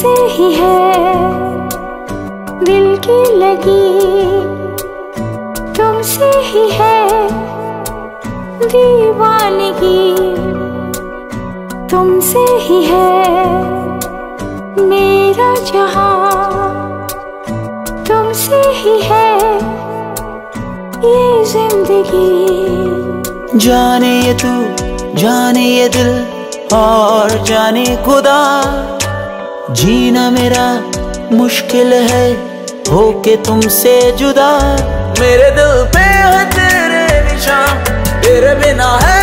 तुमसे ही है। दिल की लगी तुमसे ही है। दीवानगी तुमसे ही है। मेरा जहाँ तुमसे ही है। ये ज़िंदगी। जाने ये तू, जाने ये दिल और जाने खुदा। जीना मेरा मुश्किल है, होके तुमसे जुदा। मेरे दिल पे है तेरे निशान, तेरे बिना है है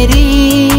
तेरी